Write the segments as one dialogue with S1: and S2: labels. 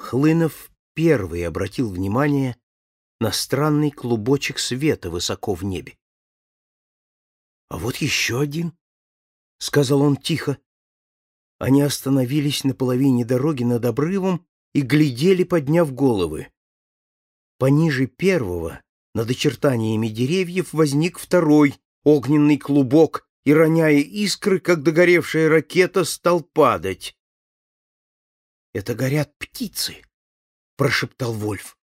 S1: Хлынов первый обратил внимание на странный клубочек света высоко в небе. «А вот еще один», — сказал он тихо. Они остановились на половине дороги над обрывом и глядели, подняв головы. Пониже первого, над очертаниями деревьев, возник второй огненный клубок и, роняя искры, как догоревшая ракета, стал падать. «Это горят птицы», — прошептал Вольф.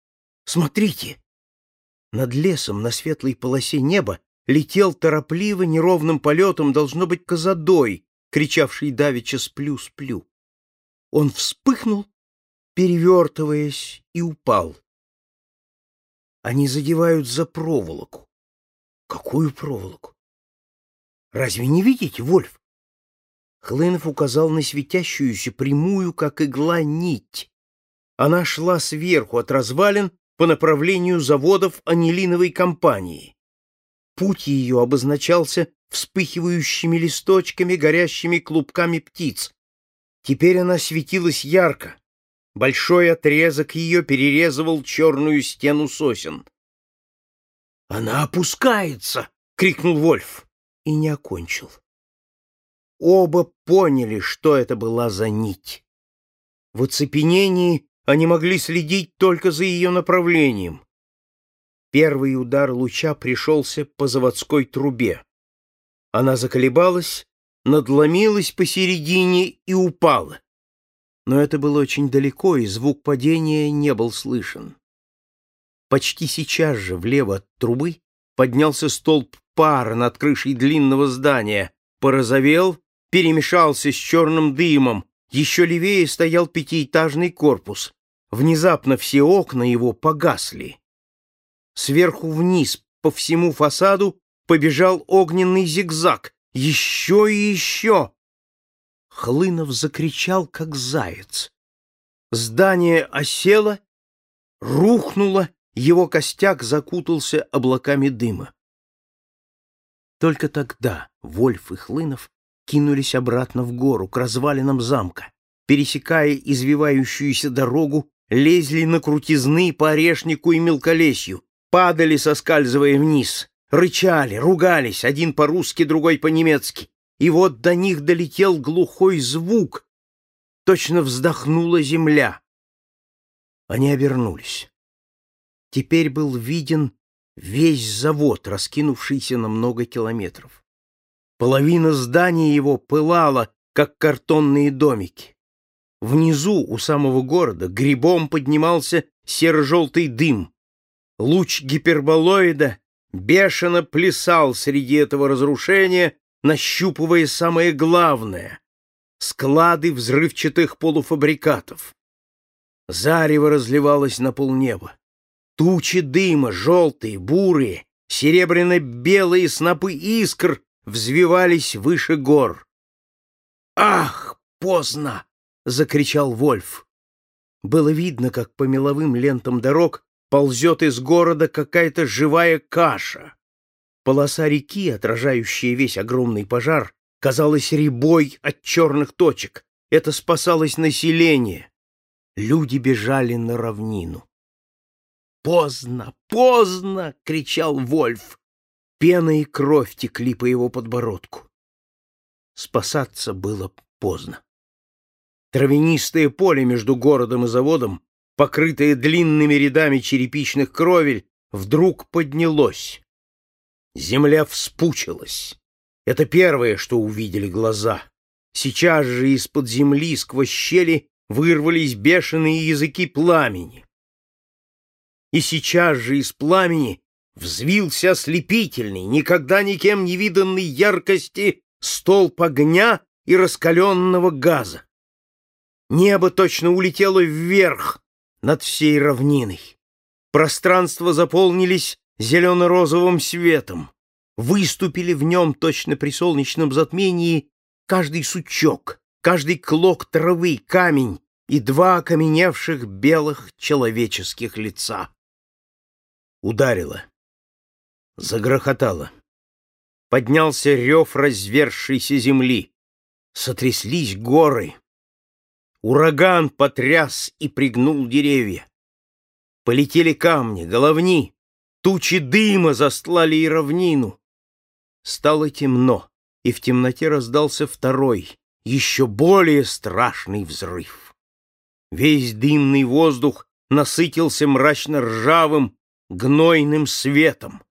S1: «Смотрите!» Над лесом на светлой полосе неба летел торопливо неровным полетом, должно быть, козадой, кричавший давеча «сплю-сплю». Он вспыхнул, перевертываясь, и упал. Они задевают за проволоку. Какую проволоку? Разве не видите, Вольф? Хлынов указал на светящуюся прямую, как игла, нить. Она шла сверху от развалин по направлению заводов анилиновой компании. Путь ее обозначался вспыхивающими листочками, горящими клубками птиц. Теперь она светилась ярко. Большой отрезок ее перерезывал черную стену сосен. «Она опускается!» — крикнул Вольф и не окончил. Оба поняли, что это была за нить. В оцепенении они могли следить только за ее направлением. Первый удар луча пришелся по заводской трубе. Она заколебалась, надломилась посередине и упала. Но это было очень далеко, и звук падения не был слышен. Почти сейчас же влево от трубы поднялся столб пара над крышей длинного здания, порозовел перемешался с черным дымом, еще левее стоял пятиэтажный корпус. Внезапно все окна его погасли. Сверху вниз по всему фасаду побежал огненный зигзаг. Еще и еще! Хлынов закричал, как заяц. Здание осело, рухнуло, его костяк закутался облаками дыма. Только тогда Вольф и Хлынов кинулись обратно в гору, к развалинам замка. Пересекая извивающуюся дорогу, лезли на крутизны по орешнику и мелколесью, падали, соскальзывая вниз, рычали, ругались, один по-русски, другой по-немецки. И вот до них долетел глухой звук. Точно вздохнула земля. Они обернулись. Теперь был виден весь завод, раскинувшийся на много километров. Половина здания его пылала, как картонные домики. Внизу, у самого города, грибом поднимался серо-желтый дым. Луч гиперболоида бешено плясал среди этого разрушения, нащупывая самое главное — склады взрывчатых полуфабрикатов. Зарево разливалось на полнеба. Тучи дыма, желтые, бурые, серебряно-белые снопы искр взвивались выше гор. «Ах, поздно!» — закричал Вольф. Было видно, как по меловым лентам дорог ползет из города какая-то живая каша. Полоса реки, отражающая весь огромный пожар, казалась рябой от черных точек. Это спасалось население. Люди бежали на равнину. «Поздно! Поздно!» — кричал Вольф. Пена и кровь текли по его подбородку. Спасаться было поздно. Травянистое поле между городом и заводом, покрытое длинными рядами черепичных кровель, вдруг поднялось. Земля вспучилась. Это первое, что увидели глаза. Сейчас же из-под земли сквозь щели вырвались бешеные языки пламени. И сейчас же из пламени взвился ослепительный, никогда никем не виданный яркости столб огня и раскаленного газа. Небо точно улетело вверх над всей равниной. Пространство заполнились зелено-розовым светом. Выступили в нем точно при солнечном затмении каждый сучок, каждый клок травы, камень и два окаменевших белых человеческих лица. Ударило. Загрохотало. Поднялся рев развершейся земли. Сотряслись горы. Ураган потряс и пригнул деревья. Полетели камни, головни, тучи дыма застлали и равнину. Стало темно, и в темноте раздался второй, еще более страшный взрыв. Весь дымный воздух насытился мрачно-ржавым, гнойным светом.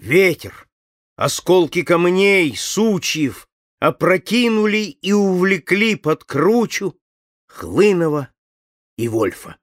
S1: Ветер, осколки камней, сучьев опрокинули и увлекли под кручу Хлынова и Вольфа.